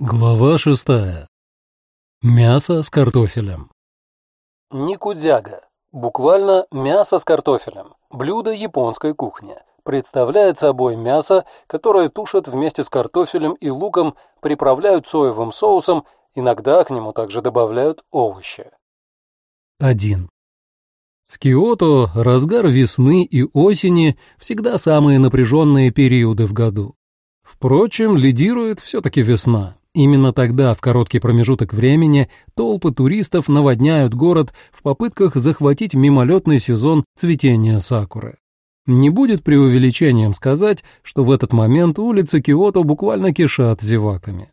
Глава шестая. Мясо с картофелем. Никудзяга. Буквально мясо с картофелем. Блюдо японской кухни. Представляет собой мясо, которое тушат вместе с картофелем и луком, приправляют соевым соусом, иногда к нему также добавляют овощи. 1. В Киото разгар весны и осени всегда самые напряженные периоды в году. Впрочем, лидирует все-таки весна. Именно тогда, в короткий промежуток времени, толпы туристов наводняют город в попытках захватить мимолетный сезон цветения сакуры. Не будет преувеличением сказать, что в этот момент улицы Киото буквально кишат зеваками.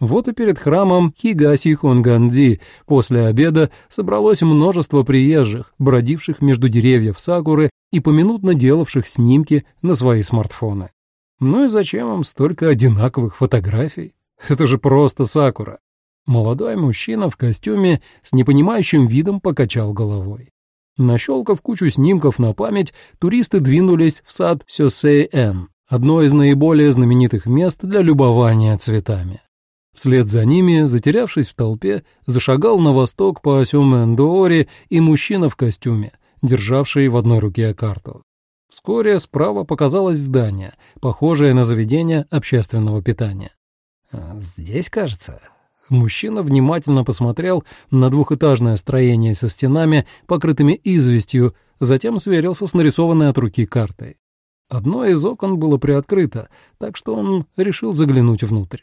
Вот и перед храмом Хигаси Хонганди после обеда собралось множество приезжих, бродивших между деревьев сакуры и поминутно делавших снимки на свои смартфоны. Ну и зачем им столько одинаковых фотографий? Это же просто Сакура. Молодой мужчина в костюме с непонимающим видом покачал головой. Нащелкав кучу снимков на память, туристы двинулись в сад Сёсэй-Эн, одно из наиболее знаменитых мест для любования цветами. Вслед за ними, затерявшись в толпе, зашагал на восток по Сюмэн-Доори и мужчина в костюме, державший в одной руке карту. Вскоре справа показалось здание, похожее на заведение общественного питания. А, «Здесь, кажется». Мужчина внимательно посмотрел на двухэтажное строение со стенами, покрытыми известью, затем сверился с нарисованной от руки картой. Одно из окон было приоткрыто, так что он решил заглянуть внутрь.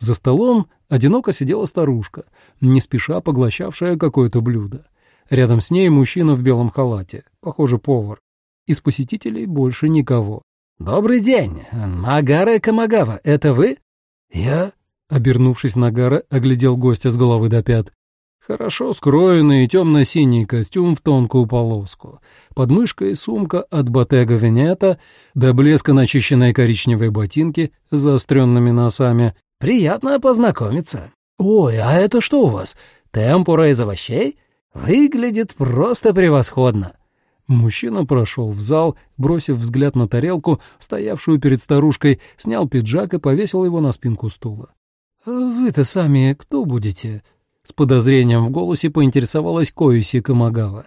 За столом одиноко сидела старушка, не спеша поглощавшая какое-то блюдо. Рядом с ней мужчина в белом халате, похоже, повар. Из посетителей больше никого. «Добрый день, Магара Камагава, это вы?» «Я?» — обернувшись на Гара, оглядел гостя с головы до пят. Хорошо скроенный темно-синий костюм в тонкую полоску. Под мышкой сумка от Ботега Венета, до блеска начищенные коричневые ботинки с заостренными носами. «Приятно познакомиться. Ой, а это что у вас? Темпура из овощей? Выглядит просто превосходно». Мужчина прошел в зал, бросив взгляд на тарелку, стоявшую перед старушкой, снял пиджак и повесил его на спинку стула. «А вы-то сами кто будете?» С подозрением в голосе поинтересовалась Коиси Камагава.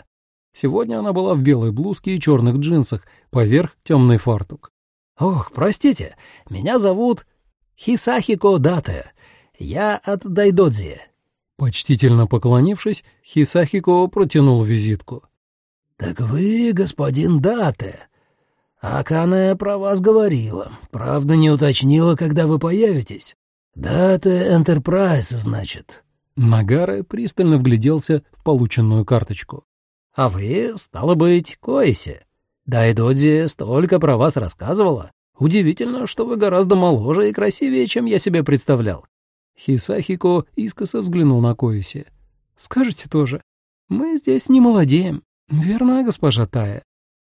Сегодня она была в белой блузке и черных джинсах, поверх темный фартук. «Ох, простите, меня зовут Хисахико Дате. Я от Дайдодзи». Почтительно поклонившись, Хисахико протянул визитку. «Так вы, господин Дате. Акане про вас говорила. Правда, не уточнила, когда вы появитесь. Дате Энтерпрайз, значит». Нагара пристально вгляделся в полученную карточку. «А вы, стало быть, Коиси. Дайдодзи столько про вас рассказывала. Удивительно, что вы гораздо моложе и красивее, чем я себе представлял». Хисахико искоса взглянул на Коиси. «Скажете тоже, мы здесь не молодеем. «Верно, госпожа Тая».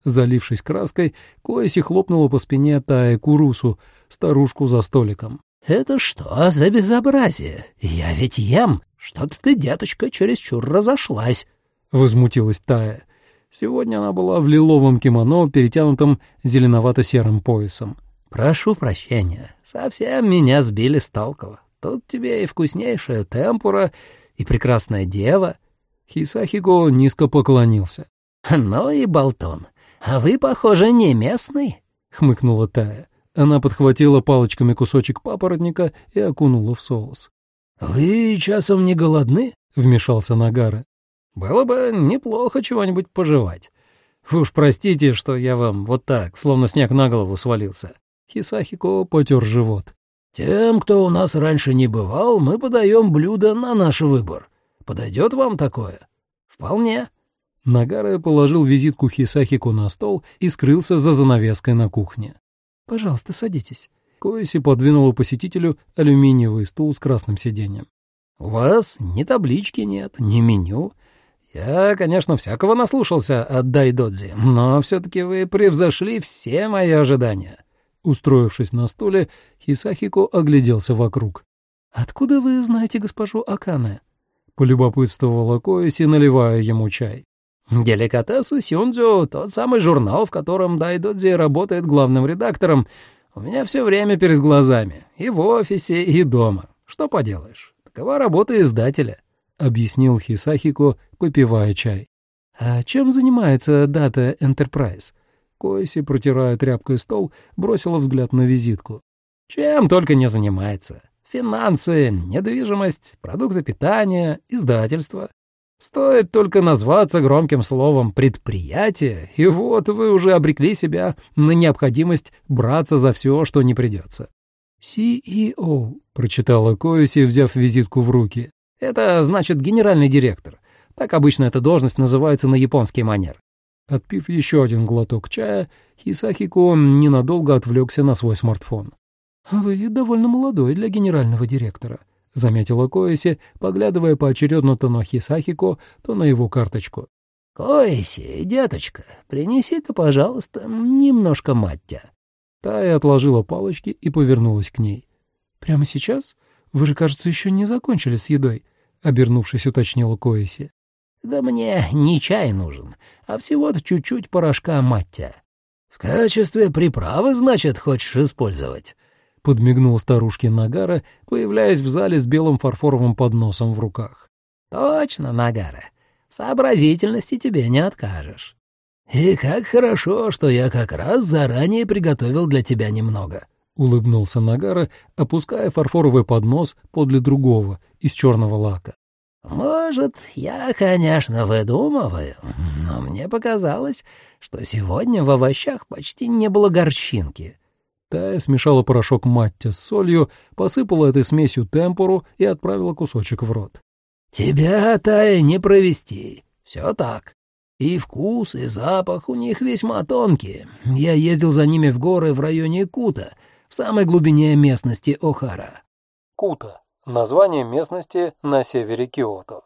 Залившись краской, Коэси хлопнула по спине Тая Курусу, старушку за столиком. «Это что за безобразие? Я ведь ем. Что-то ты, деточка, чересчур разошлась», — возмутилась Тая. Сегодня она была в лиловом кимоно, перетянутом зеленовато-серым поясом. «Прошу прощения, совсем меня сбили с толку. Тут тебе и вкуснейшая темпура, и прекрасная дева, Хисахиго низко поклонился. «Ну и болтон. А вы, похоже, не местный?» — хмыкнула Тая. Она подхватила палочками кусочек папоротника и окунула в соус. «Вы часом не голодны?» — вмешался Нагара. «Было бы неплохо чего-нибудь пожевать. Вы уж простите, что я вам вот так, словно снег на голову свалился». Хисахико потер живот. «Тем, кто у нас раньше не бывал, мы подаем блюдо на наш выбор. Подойдет вам такое? Вполне. Нагара положил визитку Хисахику на стол и скрылся за занавеской на кухне. «Пожалуйста, садитесь». Коэси подвинула посетителю алюминиевый стул с красным сиденьем. «У вас ни таблички нет, ни меню. Я, конечно, всякого наслушался от Дайдодзи, но все-таки вы превзошли все мои ожидания». Устроившись на стуле, Хисахико огляделся вокруг. «Откуда вы знаете госпожу Акане?» — полюбопытствовала Коэси, наливая ему чай. «Деликатесы Сюндзю — тот самый журнал, в котором Дайдодзи работает главным редактором. У меня все время перед глазами, и в офисе, и дома. Что поделаешь, такова работа издателя», — объяснил Хисахико, попивая чай. «А чем занимается Data Enterprise?» Койси, протирая тряпкой стол, бросила взгляд на визитку. «Чем только не занимается. Финансы, недвижимость, продукты питания, издательство. Стоит только назваться громким словом «предприятие», и вот вы уже обрекли себя на необходимость браться за все, что не придется. «CEO», — прочитала Коэси, взяв визитку в руки. «Это значит генеральный директор. Так обычно эта должность называется на японский манер». Отпив еще один глоток чая, Хисахико ненадолго отвлекся на свой смартфон. «Вы довольно молодой для генерального директора», — заметила Коэси, поглядывая поочередно то на Хисахико, то на его карточку. «Коэси, деточка, принеси-ка, пожалуйста, немножко маття». Тая отложила палочки и повернулась к ней. «Прямо сейчас? Вы же, кажется, еще не закончили с едой», — обернувшись, уточнила Коэси. «Да мне не чай нужен, а всего-то чуть-чуть порошка маття». «В качестве приправы, значит, хочешь использовать?» — подмигнул старушке Нагара, появляясь в зале с белым фарфоровым подносом в руках. «Точно, Нагара. Сообразительности тебе не откажешь». «И как хорошо, что я как раз заранее приготовил для тебя немного», — улыбнулся Нагара, опуская фарфоровый поднос подле другого, из черного лака. «Может, я, конечно, выдумываю, но мне показалось, что сегодня в овощах почти не было горчинки». Тая смешала порошок маття с солью, посыпала этой смесью темпуру и отправила кусочек в рот. «Тебя, Тая, не провести. Все так. И вкус, и запах у них весьма тонкие. Я ездил за ними в горы в районе Кута, в самой глубине местности Охара. Кута — название местности на севере Киото.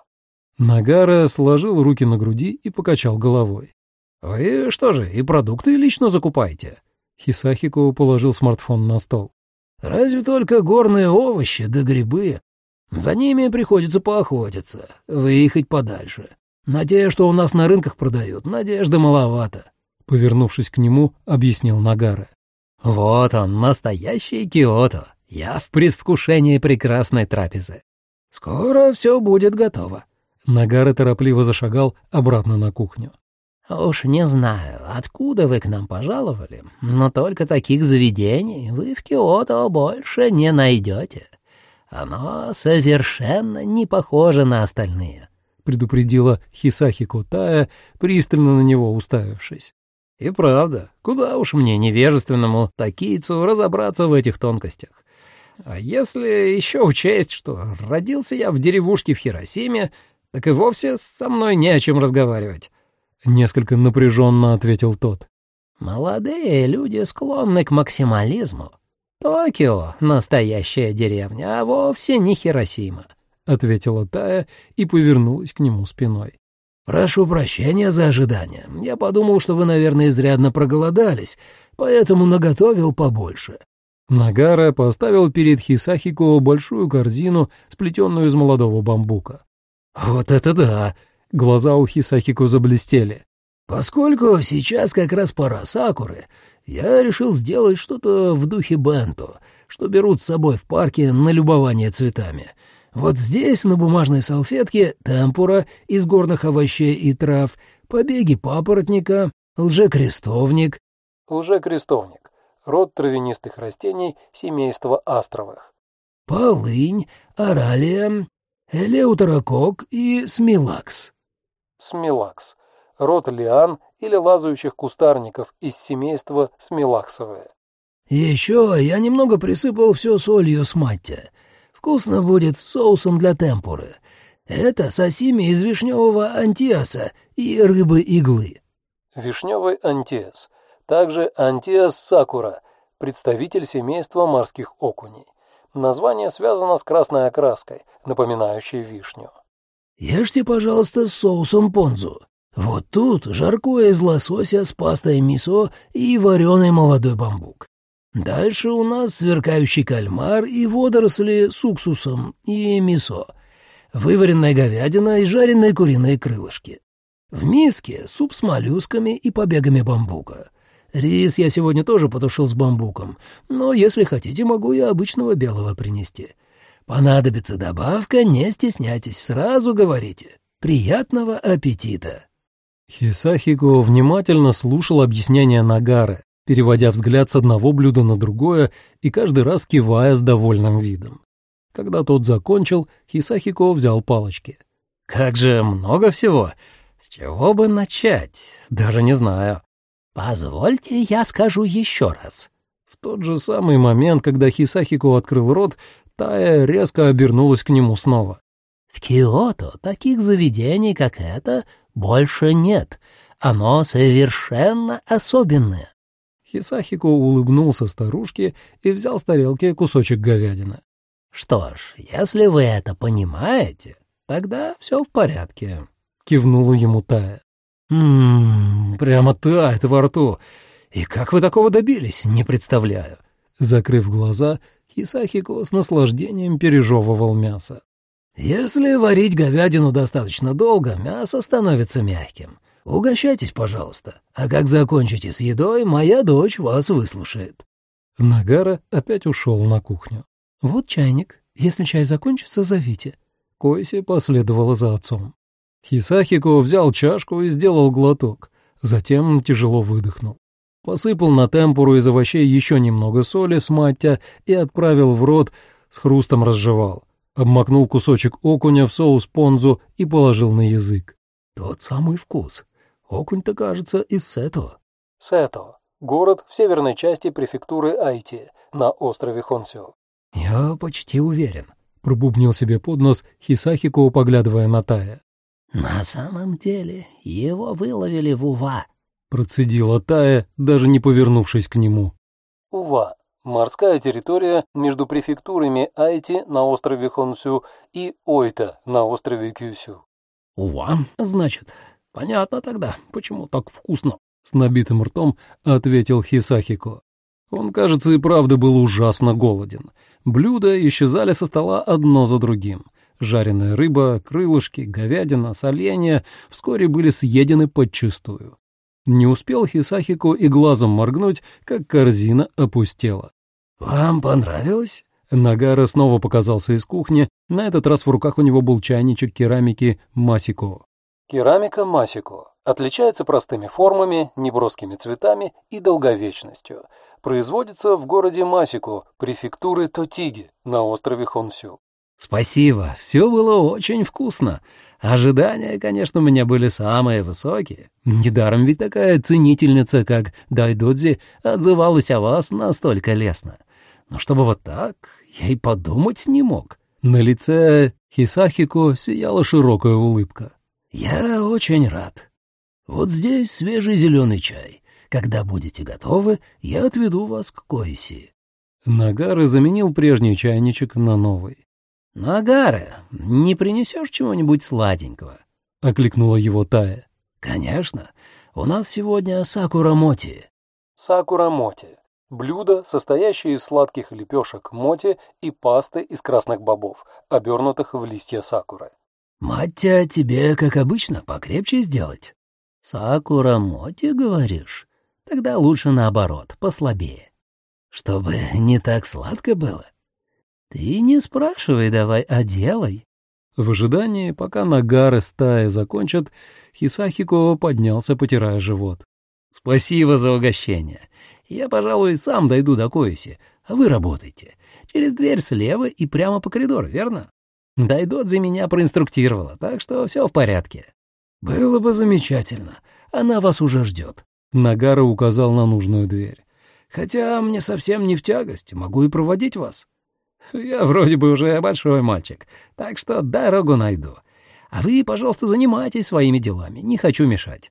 Нагара сложил руки на груди и покачал головой. «Вы что же, и продукты лично закупаете?» Хисахико положил смартфон на стол. «Разве только горные овощи да грибы. За ними приходится поохотиться, выехать подальше. На те, что у нас на рынках продают, надежды маловато. Повернувшись к нему, объяснил Нагара. Вот он, настоящий Киото. Я в предвкушении прекрасной трапезы. Скоро все будет готово. Нагара торопливо зашагал обратно на кухню. «Уж не знаю, откуда вы к нам пожаловали, но только таких заведений вы в Киото больше не найдете. Оно совершенно не похоже на остальные предупредила Хисахи Кутая, пристально на него уставившись. И правда, куда уж мне, невежественному такийцу, разобраться в этих тонкостях. А если еще учесть, что родился я в деревушке в Хиросиме, так и вовсе со мной не о чем разговаривать. Несколько напряженно ответил тот. Молодые люди склонны к максимализму. Токио — настоящая деревня, а вовсе не Хиросима ответила Тая и повернулась к нему спиной. «Прошу прощения за ожидание. Я подумал, что вы, наверное, изрядно проголодались, поэтому наготовил побольше». Нагара поставил перед Хисахико большую корзину, сплетенную из молодого бамбука. «Вот это да!» — глаза у Хисахико заблестели. «Поскольку сейчас как раз пора сакуры, я решил сделать что-то в духе бенто, что берут с собой в парке на любование цветами. Вот здесь на бумажной салфетке темпура из горных овощей и трав, побеги папоротника, лжекрестовник. Лжекрестовник — род травянистых растений семейства астровых. Полынь, оралия, элеутерокок и смилакс. Смилакс — род лиан или лазающих кустарников из семейства смилаксовые. Еще я немного присыпал все солью с маття — Вкусно будет с соусом для темпуры. Это сосими из вишневого антиаса и рыбы-иглы». Вишневый антиас. Также антиас сакура, представитель семейства морских окуней. Название связано с красной окраской, напоминающей вишню. «Ешьте, пожалуйста, с соусом понзу. Вот тут жаркое из лосося с пастой мисо и вареный молодой бамбук. Дальше у нас сверкающий кальмар и водоросли с уксусом и мисо, вываренная говядина и жареные куриные крылышки. В миске суп с моллюсками и побегами бамбука. Рис я сегодня тоже потушил с бамбуком, но если хотите, могу и обычного белого принести. Понадобится добавка, не стесняйтесь, сразу говорите. Приятного аппетита!» Хисахико внимательно слушал объяснения Нагары, переводя взгляд с одного блюда на другое и каждый раз кивая с довольным видом. Когда тот закончил, Хисахико взял палочки. «Как же много всего! С чего бы начать? Даже не знаю. Позвольте, я скажу еще раз». В тот же самый момент, когда Хисахико открыл рот, Тая резко обернулась к нему снова. «В Киото таких заведений, как это, больше нет. Оно совершенно особенное. Хисахико улыбнулся старушке и взял с тарелки кусочек говядины. «Что ж, если вы это понимаете, тогда все в порядке», — кивнула ему Тая. «Ммм, прямо тает во рту. И как вы такого добились, не представляю». Закрыв глаза, Хисахико с наслаждением пережевывал мясо. «Если варить говядину достаточно долго, мясо становится мягким. Угощайтесь, пожалуйста, а как закончите с едой, моя дочь вас выслушает». Нагара опять ушел на кухню. «Вот чайник. Если чай закончится, зовите». Койси последовала за отцом. Хисахико взял чашку и сделал глоток, затем тяжело выдохнул. Посыпал на темпуру из овощей еще немного соли с маття и отправил в рот, с хрустом разжевал. Обмакнул кусочек окуня в соус понзу и положил на язык. Тот самый вкус. Окунь-то, кажется, из Сето. Сето — город в северной части префектуры Айти на острове Хонсю. «Я почти уверен», — пробубнил себе под нос Хисахико, поглядывая на Тая. «На самом деле его выловили в Ува», — процедила Тая, даже не повернувшись к нему. Ува — морская территория между префектурами Айти на острове Хонсю и Ойта на острове Кюсю. «Ува, значит, «Понятно тогда, почему так вкусно», — с набитым ртом ответил Хисахико. Он, кажется, и правда был ужасно голоден. Блюда исчезали со стола одно за другим. Жареная рыба, крылышки, говядина, соленья вскоре были съедены подчистую. Не успел Хисахико и глазом моргнуть, как корзина опустела. «Вам понравилось?» Нагара снова показался из кухни, на этот раз в руках у него был чайничек керамики Масико. Керамика Масико отличается простыми формами, неброскими цветами и долговечностью. Производится в городе Масико, префектуры Тотиги на острове Хонсю. Спасибо, все было очень вкусно. Ожидания, конечно, у меня были самые высокие. Недаром ведь такая ценительница, как Дайдодзи, отзывалась о вас настолько лестно. Но чтобы вот так, я и подумать не мог. На лице Хисахико сияла широкая улыбка. «Я очень рад. Вот здесь свежий зеленый чай. Когда будете готовы, я отведу вас к Койси». Нагары заменил прежний чайничек на новый. «Нагары, не принесешь чего-нибудь сладенького?» — окликнула его Тая. «Конечно. У нас сегодня сакура-моти». Сакура-моти — блюдо, состоящее из сладких лепешек моти и пасты из красных бобов, обернутых в листья сакуры. «Маття тебе, как обычно, покрепче сделать». «Сакура Моти, говоришь? Тогда лучше наоборот, послабее. Чтобы не так сладко было. Ты не спрашивай давай, а делай». В ожидании, пока Нагары стаи закончат, Хисахико поднялся, потирая живот. «Спасибо за угощение. Я, пожалуй, сам дойду до Коиси, а вы работайте. Через дверь слева и прямо по коридору, верно?» Дайдодзи меня проинструктировала, так что все в порядке. «Было бы замечательно. Она вас уже ждет». Нагара указал на нужную дверь. «Хотя мне совсем не в тягость, могу и проводить вас». «Я вроде бы уже большой мальчик, так что дорогу найду. А вы, пожалуйста, занимайтесь своими делами, не хочу мешать».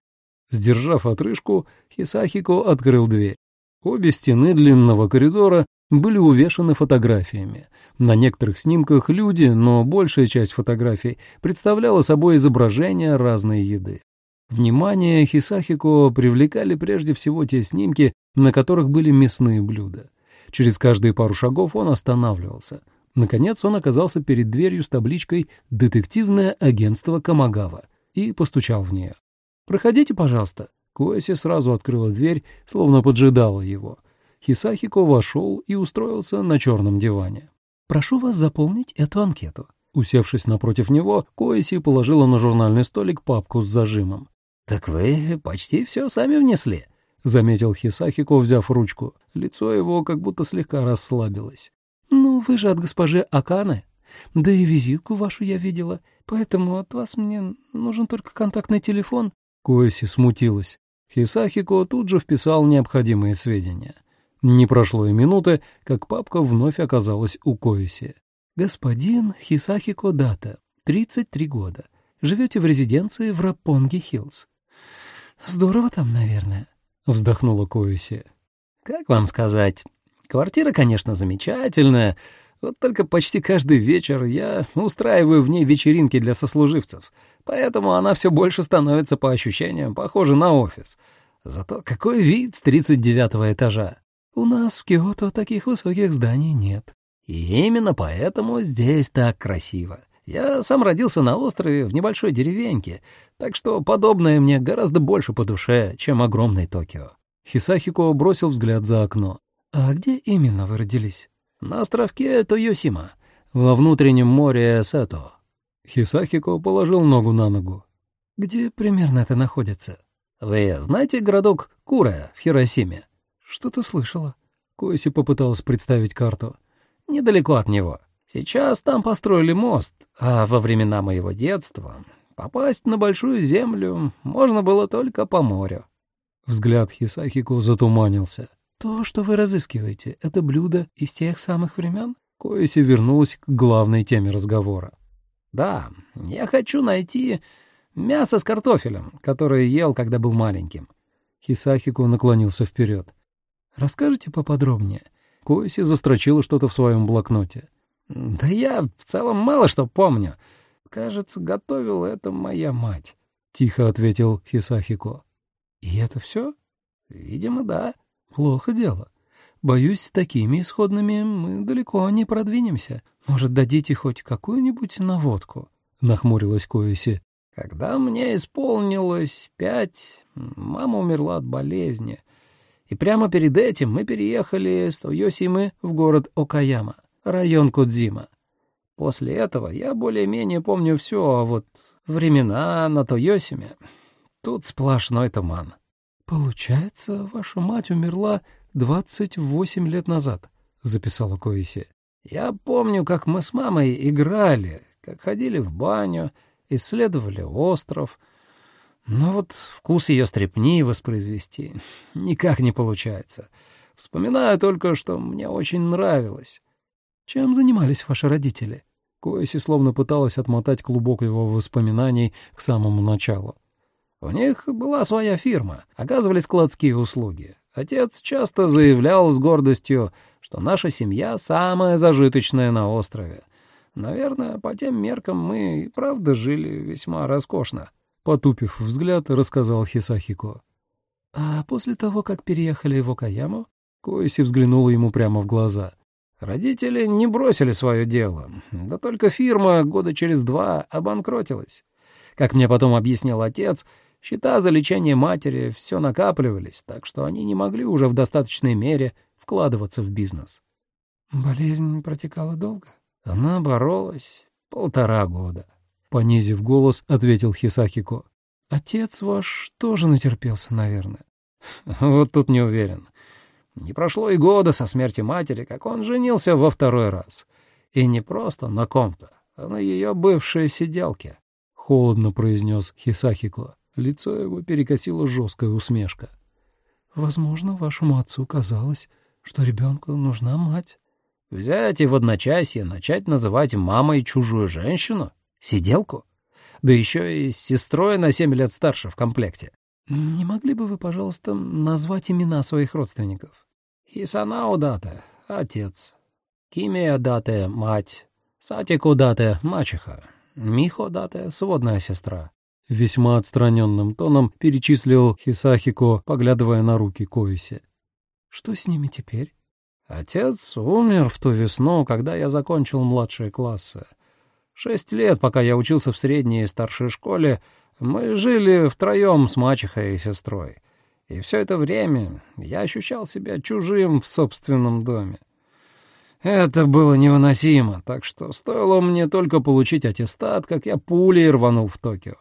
Сдержав отрыжку, Хисахико открыл дверь. Обе стены длинного коридора были увешаны фотографиями. На некоторых снимках люди, но большая часть фотографий представляла собой изображения разной еды. Внимание Хисахико привлекали прежде всего те снимки, на которых были мясные блюда. Через каждые пару шагов он останавливался. Наконец он оказался перед дверью с табличкой «Детективное агентство Камагава» и постучал в нее. «Проходите, пожалуйста». Коэси сразу открыла дверь, словно поджидала его. Хисахико вошел и устроился на черном диване. Прошу вас заполнить эту анкету». Усевшись напротив него, Коэси положила на журнальный столик папку с зажимом. «Так вы почти все сами внесли», — заметил Хисахико, взяв ручку. Лицо его как будто слегка расслабилось. «Ну, вы же от госпожи Аканы. Да и визитку вашу я видела, поэтому от вас мне нужен только контактный телефон». Коэси смутилась. Хисахико тут же вписал необходимые сведения. Не прошло и минуты, как папка вновь оказалась у Коэси. «Господин Хисахико Дата, 33 года. Живете в резиденции в Рапонги-Хиллз. Здорово там, наверное», — вздохнула Коэси. «Как вам сказать? Квартира, конечно, замечательная, вот только почти каждый вечер я устраиваю в ней вечеринки для сослуживцев, поэтому она все больше становится по ощущениям похожа на офис. Зато какой вид с 39 этажа! У нас в Киото таких высоких зданий нет. И именно поэтому здесь так красиво. Я сам родился на острове в небольшой деревеньке, так что подобное мне гораздо больше по душе, чем огромный Токио. Хисахико бросил взгляд за окно. «А где именно вы родились?» «На островке Тойосима, во внутреннем море Сато». Хисахико положил ногу на ногу. «Где примерно это находится?» «Вы знаете городок Кура в Хиросиме?» «Что-то слышала». Койси попыталась представить карту. «Недалеко от него. Сейчас там построили мост, а во времена моего детства попасть на Большую Землю можно было только по морю». Взгляд Хисахико затуманился. «То, что вы разыскиваете, это блюдо из тех самых времен?» Коэси вернулась к главной теме разговора. «Да, я хочу найти мясо с картофелем, которое ел, когда был маленьким». Хисахико наклонился вперед. «Расскажите поподробнее». Коэси застрочила что-то в своем блокноте. «Да я в целом мало что помню. Кажется, готовила это моя мать», — тихо ответил Хисахико. «И это все?» «Видимо, да». Плохо дело. Боюсь, с такими исходными мы далеко не продвинемся. Может, дадите хоть какую-нибудь наводку?» — нахмурилась Коэси. «Когда мне исполнилось пять, мама умерла от болезни. И прямо перед этим мы переехали с Тойосимы в город Окаяма, район Кудзима. После этого я более-менее помню все, а вот времена на Тойосиме — тут сплошной туман». «Получается, ваша мать умерла двадцать восемь лет назад», — записала Коиси. «Я помню, как мы с мамой играли, как ходили в баню, исследовали остров. Но вот вкус ее стрепни воспроизвести никак не получается. Вспоминаю только, что мне очень нравилось». «Чем занимались ваши родители?» Коиси словно пыталась отмотать клубок его воспоминаний к самому началу. У них была своя фирма, оказывали складские услуги. Отец часто заявлял с гордостью, что наша семья самая зажиточная на острове. Наверное, по тем меркам мы и правда жили весьма роскошно. Потупив взгляд, рассказал Хисахико. А после того, как переехали в Окаяму, Коиси взглянула ему прямо в глаза. Родители не бросили свое дело, да только фирма года через два обанкротилась. Как мне потом объяснил отец, Счета за лечение матери все накапливались, так что они не могли уже в достаточной мере вкладываться в бизнес. Болезнь протекала долго? Она боролась полтора года. Понизив голос, ответил Хисахико. Отец ваш тоже натерпелся, наверное. Вот тут не уверен. Не прошло и года со смерти матери, как он женился во второй раз. И не просто на ком-то, а на ее бывшей сиделке. Холодно произнес Хисахико. Лицо его перекосило жесткая усмешка. «Возможно, вашему отцу казалось, что ребенку нужна мать». «Взять и в одночасье начать называть мамой чужую женщину? Сиделку? Да еще и с сестрой на семь лет старше в комплекте». «Не могли бы вы, пожалуйста, назвать имена своих родственников?» «Хисанао Дате — отец. Кимия Дате — мать. Сатику Дате — мачеха. Михо Дате — сводная сестра. Весьма отстраненным тоном перечислил Хисахико, поглядывая на руки Коиси. «Что с ними теперь?» «Отец умер в ту весну, когда я закончил младшие классы. Шесть лет, пока я учился в средней и старшей школе, мы жили втроем с мачехой и сестрой. И все это время я ощущал себя чужим в собственном доме. Это было невыносимо, так что стоило мне только получить аттестат, как я пулей рванул в Токио.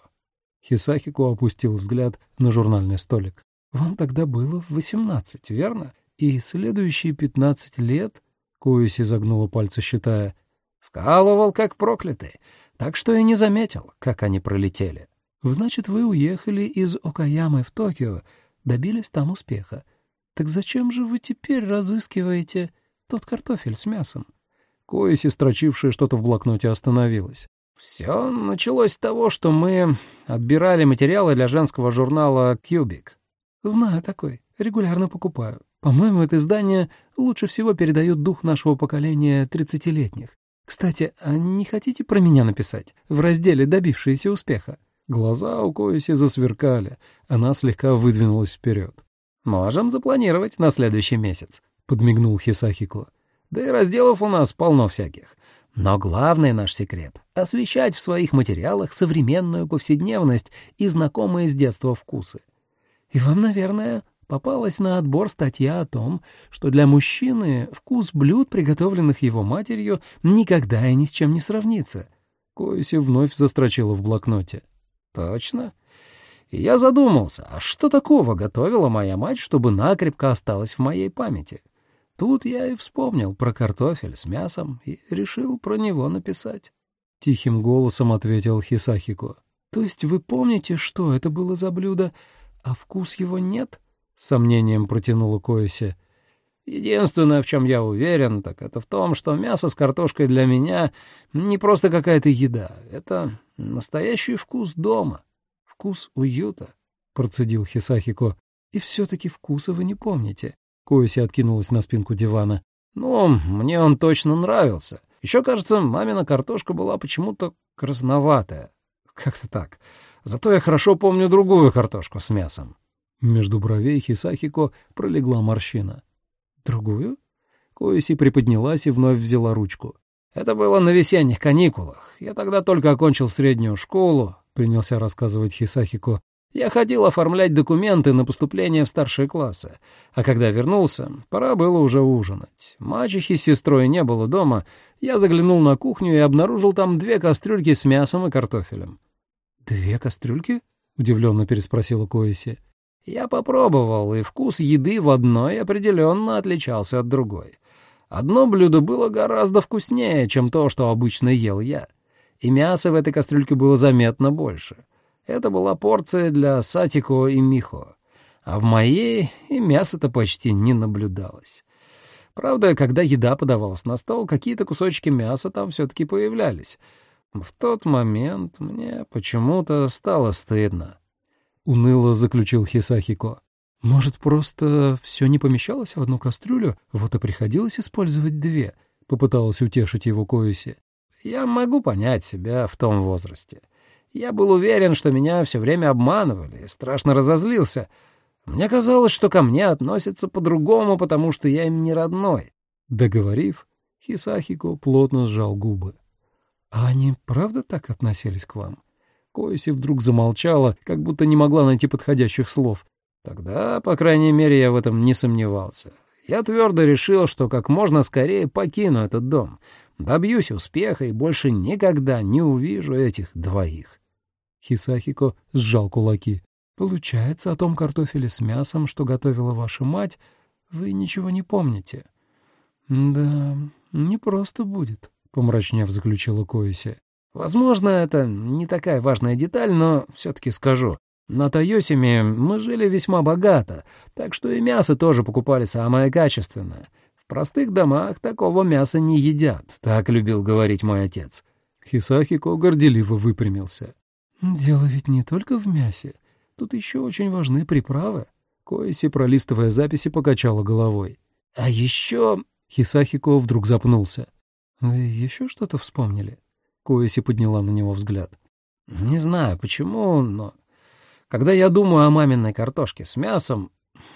Хисахико опустил взгляд на журнальный столик. «Вам тогда было восемнадцать, верно? И следующие пятнадцать лет...» Коэси загнула пальцы, считая. «Вкалывал, как проклятый, так что и не заметил, как они пролетели. Значит, вы уехали из Окаямы в Токио, добились там успеха. Так зачем же вы теперь разыскиваете тот картофель с мясом?» Коэси, строчившая что-то в блокноте, остановилась. Все началось с того, что мы отбирали материалы для женского журнала «Кьюбик». Знаю такой, регулярно покупаю. По-моему, это издание лучше всего передает дух нашего поколения тридцатилетних. Кстати, а не хотите про меня написать в разделе «Добившиеся успеха»?» Глаза у Коиси засверкали, она слегка выдвинулась вперед. «Можем запланировать на следующий месяц», — подмигнул Хисахико. «Да и разделов у нас полно всяких. Но главный наш секрет — освещать в своих материалах современную повседневность и знакомые с детства вкусы. И вам, наверное, попалась на отбор статья о том, что для мужчины вкус блюд, приготовленных его матерью, никогда и ни с чем не сравнится. Коиси вновь застрочила в блокноте. «Точно?» И я задумался, а что такого готовила моя мать, чтобы накрепко осталось в моей памяти? Тут я и вспомнил про картофель с мясом и решил про него написать. Тихим голосом ответил Хисахико. «То есть вы помните, что это было за блюдо, а вкус его нет?» Сомнением протянула Коэси. «Единственное, в чем я уверен, так это в том, что мясо с картошкой для меня не просто какая-то еда. Это настоящий вкус дома, вкус уюта», — процедил Хисахико. «И все-таки вкуса вы не помните. Коэси откинулась на спинку дивана. «Ну, мне он точно нравился. Еще, кажется, мамина картошка была почему-то красноватая. Как-то так. Зато я хорошо помню другую картошку с мясом». Между бровей Хисахико пролегла морщина. «Другую?» Коэси приподнялась и вновь взяла ручку. «Это было на весенних каникулах. Я тогда только окончил среднюю школу», — принялся рассказывать Хисахико. Я ходил оформлять документы на поступление в старшие классы, а когда вернулся, пора было уже ужинать. Мачехи с сестрой не было дома, я заглянул на кухню и обнаружил там две кастрюльки с мясом и картофелем. «Две кастрюльки?» — удивленно переспросила Коэси. Я попробовал, и вкус еды в одной определенно отличался от другой. Одно блюдо было гораздо вкуснее, чем то, что обычно ел я, и мяса в этой кастрюльке было заметно больше — это была порция для Сатико и Михо, а в моей и мяса-то почти не наблюдалось. Правда, когда еда подавалась на стол, какие-то кусочки мяса там все-таки появлялись. В тот момент мне почему-то стало стыдно. Уныло заключил Хисахико. Может, просто все не помещалось в одну кастрюлю, вот и приходилось использовать две, — попыталась утешить его Коиси. Я могу понять себя в том возрасте. Я был уверен, что меня все время обманывали, и страшно разозлился. Мне казалось, что ко мне относятся по-другому, потому что я им не родной. Договорив, Хисахико плотно сжал губы. «А они правда так относились к вам?» Коиси вдруг замолчала, как будто не могла найти подходящих слов. Тогда, по крайней мере, я в этом не сомневался. Я твердо решил, что как можно скорее покину этот дом, добьюсь успеха и больше никогда не увижу этих двоих. Хисахико сжал кулаки. «Получается, о том картофеле с мясом, что готовила ваша мать, вы ничего не помните?» «Да, не просто будет», — помрачнев заключила Коиси. «Возможно, это не такая важная деталь, но все-таки скажу. На Тойосиме мы жили весьма богато, так что и мясо тоже покупали самое качественное. В простых домах такого мяса не едят, так любил говорить мой отец». Хисахико горделиво выпрямился. «Дело ведь не только в мясе. Тут еще очень важны приправы». Коэси, пролистывая записи, покачала головой. «А еще...» Хисахико вдруг запнулся. «Вы еще что-то вспомнили?» Коэси подняла на него взгляд. «Не знаю, почему, но... Когда я думаю о маминой картошке с мясом,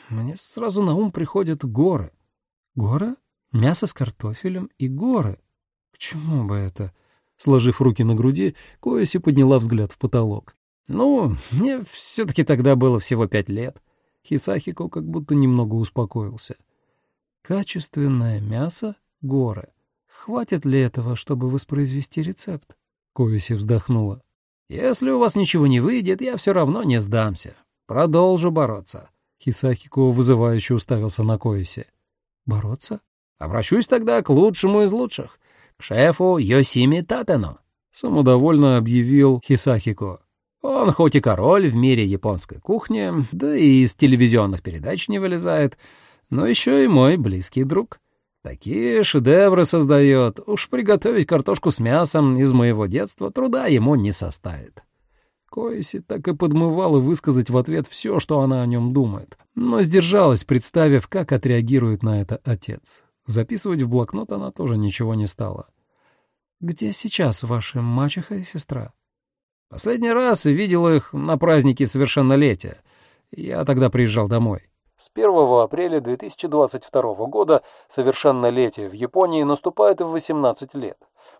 мне сразу на ум приходят горы». «Горы? Мясо с картофелем и горы? К чему бы это?» Сложив руки на груди, Коэси подняла взгляд в потолок. «Ну, мне все-таки тогда было всего пять лет». Хисахико как будто немного успокоился. «Качественное мясо горы. Хватит ли этого, чтобы воспроизвести рецепт? Коэси вздохнула. «Если у вас ничего не выйдет, я все равно не сдамся. Продолжу бороться». Хисахико вызывающе уставился на Коэси. «Бороться?» «Обращусь тогда к лучшему из лучших, к шефу Йосими Татену», — самодовольно объявил Хисахико. «Он хоть и король в мире японской кухни, да и из телевизионных передач не вылезает, но еще и мой близкий друг». Такие шедевры создает. Уж приготовить картошку с мясом из моего детства труда ему не составит. Коиси так и подмывала высказать в ответ все, что она о нем думает, но сдержалась, представив, как отреагирует на это отец. Записывать в блокнот она тоже ничего не стала. «Где сейчас ваши мачеха и сестра?» «Последний раз видел их на празднике совершеннолетия. Я тогда приезжал домой». С 1 апреля 2022 года совершеннолетие в Японии наступает в 18 лет.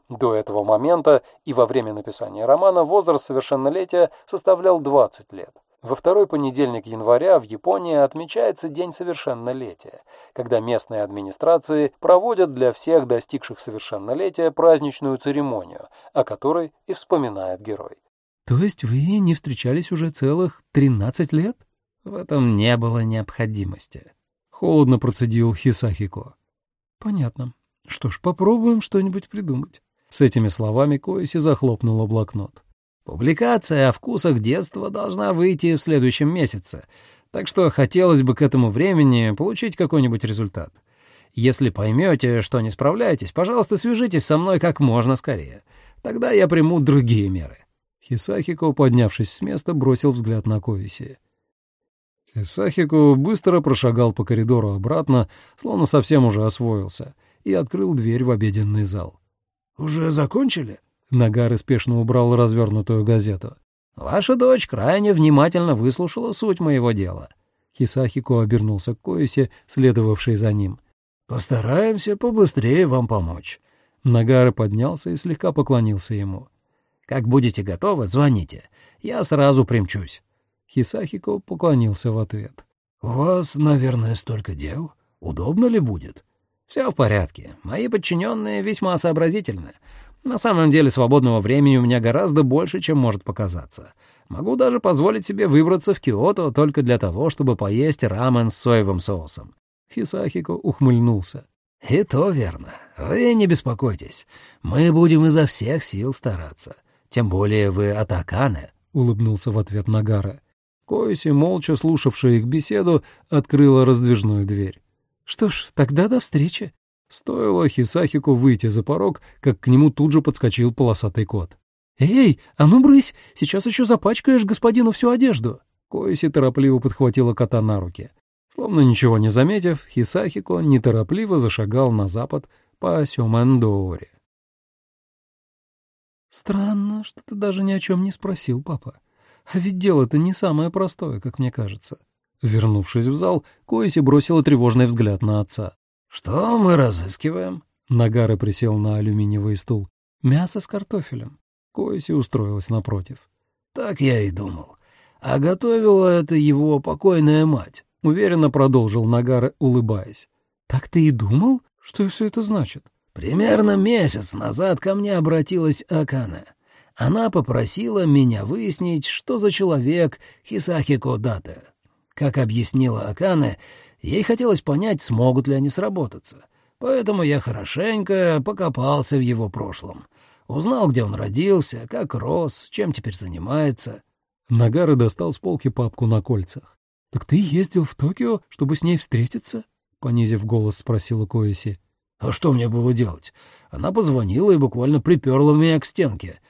До этого момента и во время написания романа возраст совершеннолетия составлял 20 лет. Во второй понедельник января в Японии отмечается День совершеннолетия, когда местные администрации проводят для всех достигших совершеннолетия праздничную церемонию, о которой и вспоминает герой. «То есть вы не встречались уже целых 13 лет?» В этом не было необходимости. Холодно процедил Хисахико. Понятно. Что ж, попробуем что-нибудь придумать. С этими словами Коиси захлопнула блокнот. Публикация о вкусах детства должна выйти в следующем месяце, так что хотелось бы к этому времени получить какой-нибудь результат. Если поймете, что не справляетесь, пожалуйста, свяжитесь со мной как можно скорее. Тогда я приму другие меры». Хисахико, поднявшись с места, бросил взгляд на Коиси. Исахико быстро прошагал по коридору обратно, словно совсем уже освоился, и открыл дверь в обеденный зал. «Уже закончили?» Нагар спешно убрал развернутую газету. «Ваша дочь крайне внимательно выслушала суть моего дела». Хисахико обернулся к Коисе, следовавшей за ним. «Постараемся побыстрее вам помочь». Нагары поднялся и слегка поклонился ему. «Как будете готовы, звоните. Я сразу примчусь». Хисахико поклонился в ответ. «У вас, наверное, столько дел. Удобно ли будет?» «Все в порядке. Мои подчиненные весьма сообразительны. На самом деле свободного времени у меня гораздо больше, чем может показаться. Могу даже позволить себе выбраться в Киото только для того, чтобы поесть рамен с соевым соусом». Хисахико ухмыльнулся. «И то верно. Вы не беспокойтесь. Мы будем изо всех сил стараться. Тем более вы Атакане», — улыбнулся в ответ Нагара. Коиси, молча слушавшая их беседу, открыла раздвижную дверь. «Что ж, тогда до встречи». Стоило Хисахику выйти за порог, как к нему тут же подскочил полосатый кот. «Эй, а ну брысь, сейчас еще запачкаешь господину всю одежду!» Коиси торопливо подхватила кота на руки. Словно ничего не заметив, Хисахико неторопливо зашагал на запад по Сёмэндоуре. «Странно, что ты даже ни о чем не спросил, папа», а ведь дело-то не самое простое, как мне кажется. Вернувшись в зал, Коиси бросила тревожный взгляд на отца. «Что мы разыскиваем?» Нагара присел на алюминиевый стул. «Мясо с картофелем». Коиси устроилась напротив. «Так я и думал. А готовила это его покойная мать», — уверенно продолжил Нагара, улыбаясь. «Так ты и думал? Что все это значит?» «Примерно месяц назад ко мне обратилась Акана. Она попросила меня выяснить, что за человек Хисахико Дате. Как объяснила Акане, ей хотелось понять, смогут ли они сработаться. Поэтому я хорошенько покопался в его прошлом. Узнал, где он родился, как рос, чем теперь занимается. Нагара достал с полки папку на кольцах. «Так ты ездил в Токио, чтобы с ней встретиться?» — понизив голос, спросила Коэси. «А что мне было делать? Она позвонила и буквально приперла меня к стенке.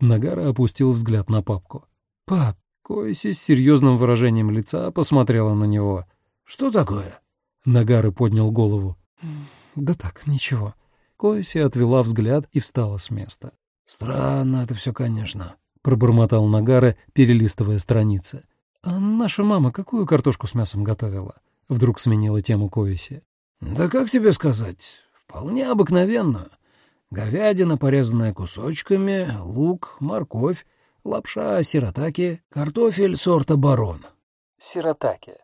Нагара опустил взгляд на папку. «Пап!» Коиси с серьезным выражением лица посмотрела на него. «Что такое?» Нагара поднял голову. «Да так, ничего». Коиси отвела взгляд и встала с места. «Странно это все, конечно», — пробормотал Нагара, перелистывая страницы. «А наша мама какую картошку с мясом готовила?» Вдруг сменила тему Коиси. «Да как тебе сказать? Вполне обыкновенную. Говядина, порезанная кусочками, лук, морковь, лапша сиротаки, картофель сорта барон. Сиротаки.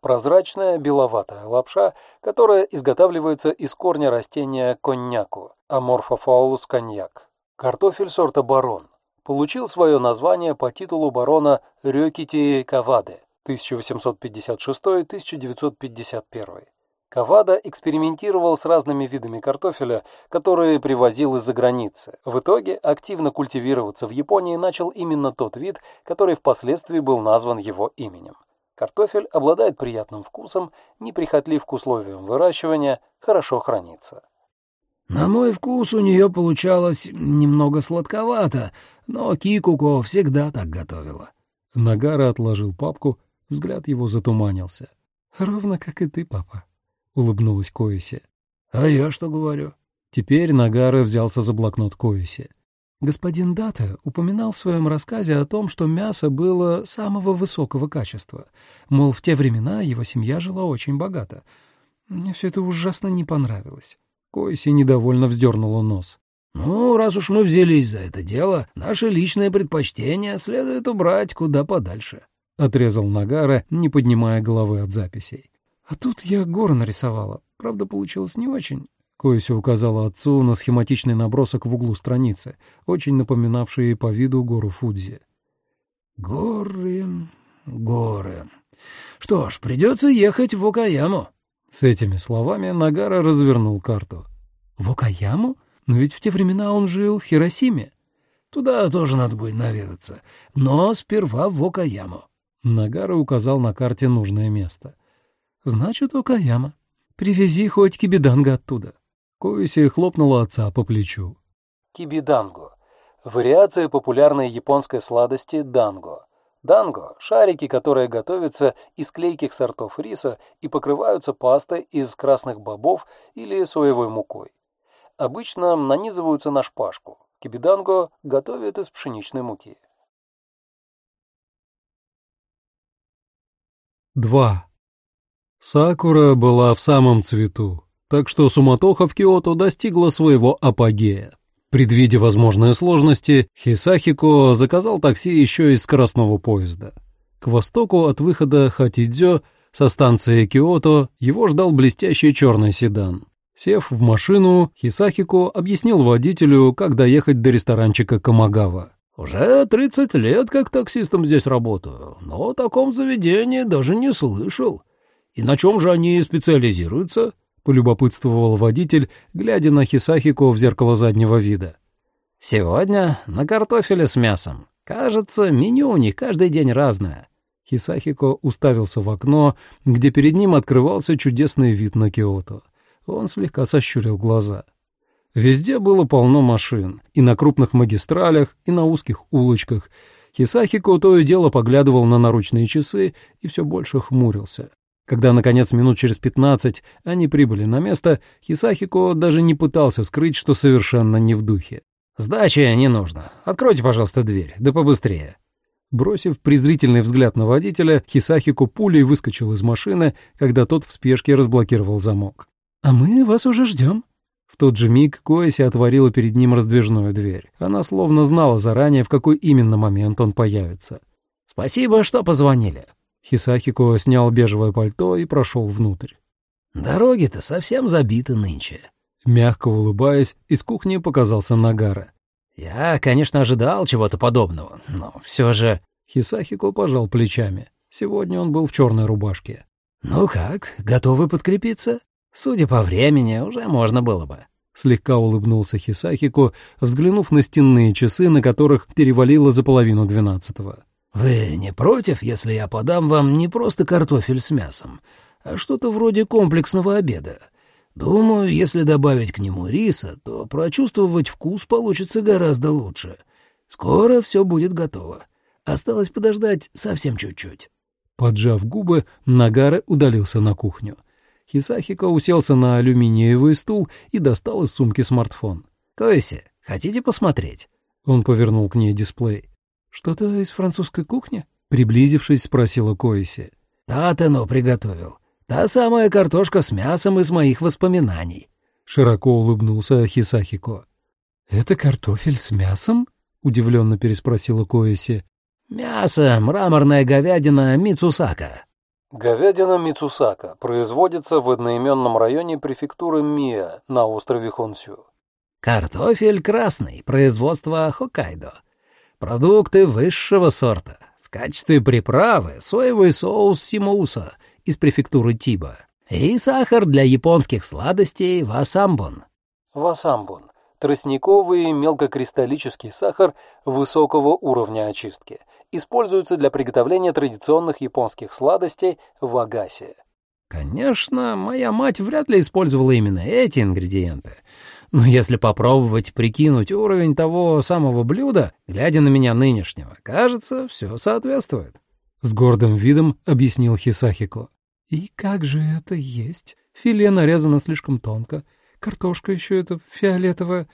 Прозрачная беловатая лапша, которая изготавливается из корня растения коньяку, аморфофаулус коньяк. Картофель сорта барон. Получил свое название по титулу барона Рёкити Каваде 1856-1951. Кавада экспериментировал с разными видами картофеля, которые привозил из-за границы. В итоге активно культивироваться в Японии начал именно тот вид, который впоследствии был назван его именем. Картофель обладает приятным вкусом, неприхотлив к условиям выращивания, хорошо хранится. На мой вкус у нее получалось немного сладковато, но Кикуко всегда так готовила. Нагара отложил папку, взгляд его затуманился. «Ровно как и ты, папа», — улыбнулась Коиси. «А я что говорю?» Теперь Нагара взялся за блокнот Коиси. Господин Дата упоминал в своем рассказе о том, что мясо было самого высокого качества. Мол, в те времена его семья жила очень богато. Мне все это ужасно не понравилось. Коиси недовольно вздернула нос. «Ну, раз уж мы взялись за это дело, наши личные предпочтения следует убрать куда подальше», — отрезал Нагара, не поднимая головы от записей. «А тут я горы нарисовала. Правда, получилось не очень». Коэси указала отцу на схематичный набросок в углу страницы, очень напоминавший по виду гору Фудзи. «Горы, горы. Что ж, придется ехать в Окаяму». С этими словами Нагара развернул карту. «В Окаяму? Но ведь в те времена он жил в Хиросиме». «Туда тоже надо будет наведаться, но сперва в Окаяму». Нагара указал на карте нужное место. «Значит, Окаяма. Привези хоть кибиданга оттуда». Коиси хлопнула отца по плечу. Кибиданго. Вариация популярной японской сладости данго. Данго – шарики, которые готовятся из клейких сортов риса и покрываются пастой из красных бобов или соевой мукой. Обычно нанизываются на шпажку. Кибиданго готовят из пшеничной муки. 2. Сакура была в самом цвету так что суматоха в Киото достигла своего апогея. Предвидя возможные сложности, Хисахико заказал такси еще из скоростного поезда. К востоку от выхода Хатидзё со станции Киото его ждал блестящий черный седан. Сев в машину, Хисахико объяснил водителю, как доехать до ресторанчика Камагава. «Уже тридцать лет как таксистом здесь работаю, но о таком заведении даже не слышал. И на чем же они специализируются?» — полюбопытствовал водитель, глядя на Хисахико в зеркало заднего вида. «Сегодня на картофеле с мясом. Кажется, меню у них каждый день разное». Хисахико уставился в окно, где перед ним открывался чудесный вид на Киото. Он слегка сощурил глаза. Везде было полно машин, и на крупных магистралях, и на узких улочках. Хисахико то и дело поглядывал на наручные часы и все больше хмурился. Когда, наконец, минут через пятнадцать они прибыли на место, Хисахико даже не пытался скрыть, что совершенно не в духе. «Сдачи не нужно. Откройте, пожалуйста, дверь, да побыстрее». Бросив презрительный взгляд на водителя, Хисахико пулей выскочил из машины, когда тот в спешке разблокировал замок. «А мы вас уже ждем». В тот же миг Коэси отворила перед ним раздвижную дверь. Она словно знала заранее, в какой именно момент он появится. «Спасибо, что позвонили. Хисахико снял бежевое пальто и прошел внутрь. «Дороги-то совсем забиты нынче». Мягко улыбаясь, из кухни показался Нагара. «Я, конечно, ожидал чего-то подобного, но все же...» Хисахико пожал плечами. Сегодня он был в черной рубашке. «Ну как, готовы подкрепиться?» «Судя по времени, уже можно было бы». Слегка улыбнулся Хисахико, взглянув на стенные часы, на которых перевалило за половину двенадцатого. «Вы не против, если я подам вам не просто картофель с мясом, а что-то вроде комплексного обеда? Думаю, если добавить к нему риса, то прочувствовать вкус получится гораздо лучше. Скоро все будет готово. Осталось подождать совсем чуть-чуть». Поджав губы, Нагара удалился на кухню. Хисахико уселся на алюминиевый стул и достал из сумки смартфон. «Коэси, хотите посмотреть?» Он повернул к ней дисплей. «Что-то из французской кухни?» Приблизившись, спросила Коиси. «Татано приготовил. Та самая картошка с мясом из моих воспоминаний». Широко улыбнулся Хисахико. «Это картофель с мясом?» — удивленно переспросила Коиси. «Мясо, мраморная говядина, мицусака». Говядина Мицусака производится в одноименном районе префектуры Миа на острове Хонсю. Картофель красный, производство Хоккайдо. Продукты высшего сорта. В качестве приправы соевый соус Симоуса из префектуры Тиба. И сахар для японских сладостей Васамбон. Васамбон – тростниковый мелкокристаллический сахар высокого уровня очистки. Используется для приготовления традиционных японских сладостей вагаси. Конечно, моя мать вряд ли использовала именно эти ингредиенты. Но если попробовать прикинуть уровень того самого блюда, глядя на меня нынешнего, кажется, все соответствует. С гордым видом объяснил Хисахико. И как же это есть? Филе нарезано слишком тонко, картошка еще эта фиолетовая.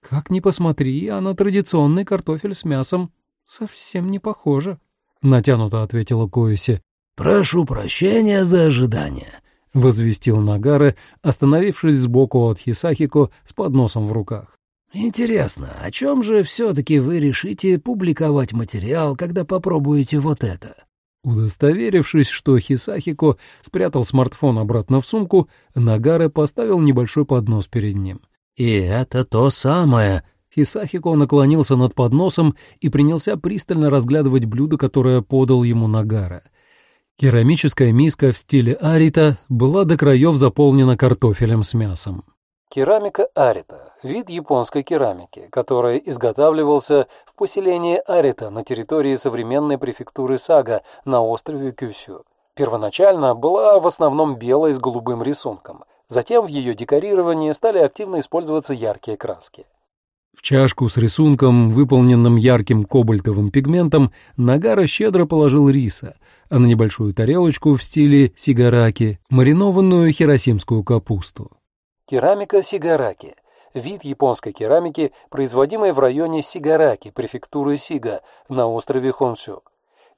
Как ни посмотри, а на традиционный картофель с мясом совсем не похожа. Натянуто ответила Коиси. «Прошу прощения за ожидание», — возвестил Нагары, остановившись сбоку от Хисахико с подносом в руках. «Интересно, о чем же все-таки вы решите публиковать материал, когда попробуете вот это?» Удостоверившись, что Хисахико спрятал смартфон обратно в сумку, Нагары поставил небольшой поднос перед ним. «И это то самое!» Хисахико наклонился над подносом и принялся пристально разглядывать блюдо, которое подал ему Нагара. Керамическая миска в стиле арита была до краев заполнена картофелем с мясом. Керамика арита – вид японской керамики, который изготавливался в поселении Арита на территории современной префектуры Сага на острове Кюсю. Первоначально была в основном белой с голубым рисунком, затем в ее декорировании стали активно использоваться яркие краски. В чашку с рисунком, выполненным ярким кобальтовым пигментом, Нагара щедро положил риса, а на небольшую тарелочку в стиле сигараки – маринованную хиросимскую капусту. Керамика Сигараки – вид японской керамики, производимой в районе Сигараки, префектуры Сига, на острове Хонсю.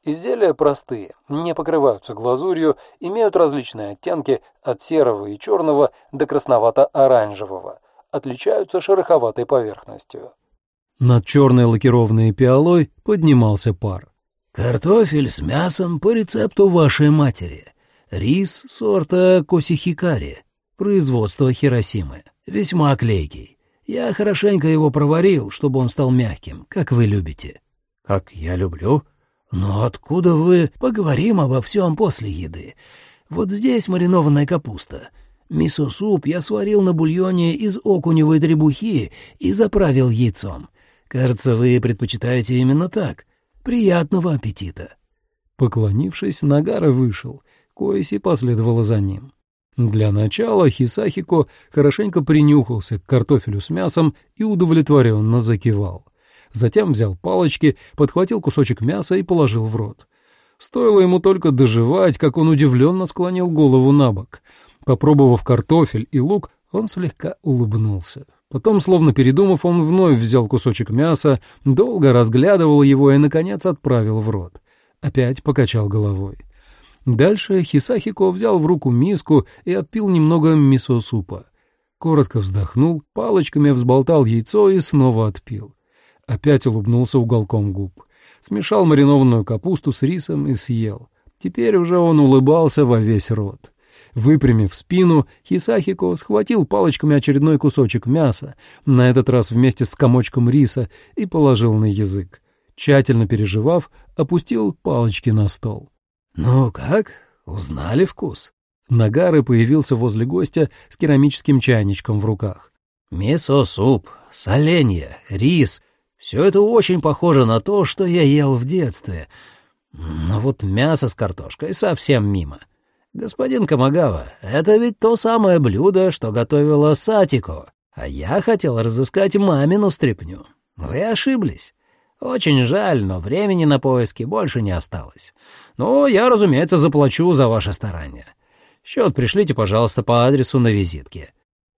Изделия простые, не покрываются глазурью, имеют различные оттенки от серого и черного до красновато-оранжевого, отличаются шероховатой поверхностью. Над черной лакированной пиалой поднимался пар. «Картофель с мясом по рецепту вашей матери. Рис сорта Косихикари производства Хиросимы. Весьма клейкий. Я хорошенько его проварил, чтобы он стал мягким, как вы любите». «Как я люблю?» «Но откуда вы...» «Поговорим обо всем после еды. Вот здесь маринованная капуста. Мисо-суп я сварил на бульоне из окуневой требухи и заправил яйцом. Кажется, вы предпочитаете именно так. Приятного аппетита». Поклонившись, Нагара вышел. Коиси последовала за ним. Для начала Хисахико хорошенько принюхался к картофелю с мясом и удовлетворенно закивал. Затем взял палочки, подхватил кусочек мяса и положил в рот. Стоило ему только доживать, как он удивленно склонил голову на бок. Попробовав картофель и лук, он слегка улыбнулся. Потом, словно передумав, он вновь взял кусочек мяса, долго разглядывал его и, наконец, отправил в рот. Опять покачал головой. Дальше Хисахико взял в руку миску и отпил немного мисо-супа. Коротко вздохнул, палочками взболтал яйцо и снова отпил. Опять улыбнулся уголком губ. Смешал маринованную капусту с рисом и съел. Теперь уже он улыбался во весь рот. Выпрямив спину, Хисахико схватил палочками очередной кусочек мяса, на этот раз вместе с комочком риса, и положил на язык. Тщательно переживав, опустил палочки на стол. «Ну как, узнали вкус?» Нагары появился возле гостя с керамическим чайничком в руках. «Мисо-суп, соленья, рис — все это очень похоже на то, что я ел в детстве. Но вот мясо с картошкой совсем мимо. Господин Камагава, это ведь то самое блюдо, что готовила Сатико, а я хотел разыскать мамину стряпню. Вы ошиблись. Очень жаль, но времени на поиски больше не осталось. Но я, разумеется, заплачу за ваши старания. Счет пришлите, пожалуйста, по адресу на визитке».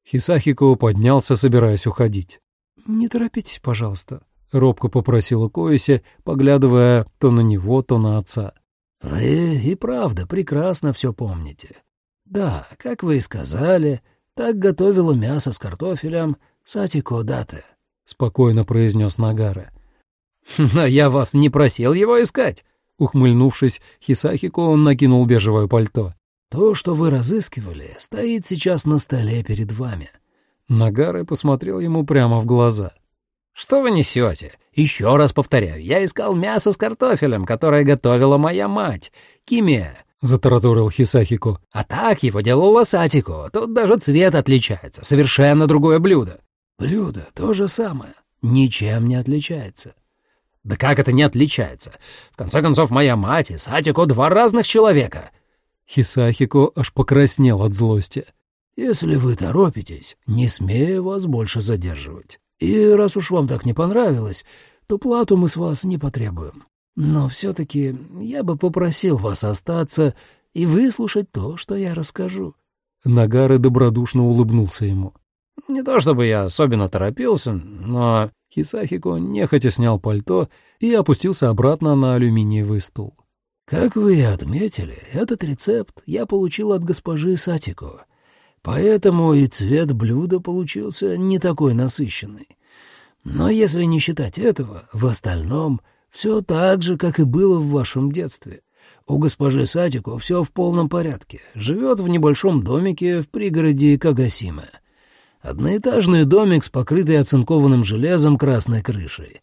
Хисахико поднялся, собираясь уходить. «Не торопитесь, пожалуйста», — робко попросила Коиси, поглядывая то на него, то на отца. «Вы и правда прекрасно все помните. Да, как вы и сказали, так готовила мясо с картофелем Сатико Дате», — спокойно произнес Нагара. «Но я вас не просил его искать», — Ухмыльнувшись, Хисахико накинул бежевое пальто. «То, что вы разыскивали, стоит сейчас на столе перед вами». Нагары посмотрел ему прямо в глаза. «Что вы несете? Еще раз повторяю, я искал мясо с картофелем, которое готовила моя мать, Кимия», — затараторил Хисахико. «А так его делала Сатико, тут даже цвет отличается, совершенно другое блюдо». «Блюдо то же самое, ничем не отличается». «Да как это не отличается? В конце концов, моя мать и Сатико — два разных человека». Хисахико аж покраснел от злости. «Если вы торопитесь, не смею вас больше задерживать. И раз уж вам так не понравилось, то плату мы с вас не потребуем. Но все-таки я бы попросил вас остаться и выслушать то, что я расскажу». Нагары добродушно улыбнулся ему. «Не то чтобы я особенно торопился, но...» Хисахико нехотя снял пальто и опустился обратно на алюминиевый стул. «Как вы и отметили, этот рецепт я получил от госпожи Сатико. Поэтому и цвет блюда получился не такой насыщенный. Но если не считать этого, в остальном все так же, как и было в вашем детстве. У госпожи Сатико все в полном порядке. Живет в небольшом домике в пригороде Кагасима. Одноэтажный домик с покрытой оцинкованным железом красной крышей.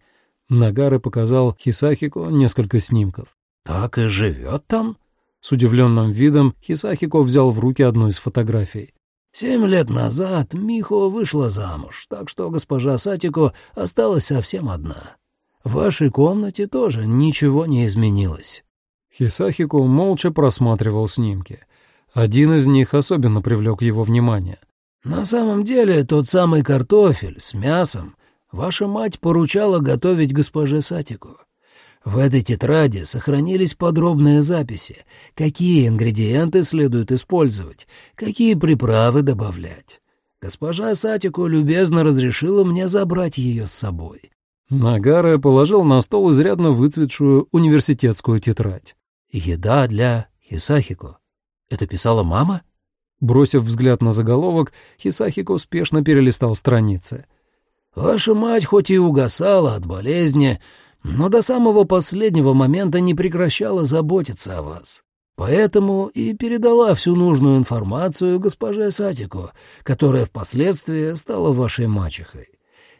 Нагары показал Хисахико несколько снимков. «Так и живет там?» С удивленным видом Хисахико взял в руки одну из фотографий. Семь лет назад Михо вышла замуж, так что госпожа Сатико осталась совсем одна. В вашей комнате тоже ничего не изменилось». Хисахико молча просматривал снимки. Один из них особенно привлек его внимание. «На самом деле тот самый картофель с мясом ваша мать поручала готовить госпоже Сатико. В этой тетради сохранились подробные записи, какие ингредиенты следует использовать, какие приправы добавлять. Госпожа Сатико любезно разрешила мне забрать ее с собой. Нагара положил на стол изрядно выцветшую университетскую тетрадь. «Еда для Хисахико. Это писала мама?» Бросив взгляд на заголовок, Хисахико успешно перелистал страницы. «Ваша мать хоть и угасала от болезни, но до самого последнего момента не прекращала заботиться о вас. Поэтому и передала всю нужную информацию госпоже Сатико, которая впоследствии стала вашей мачехой.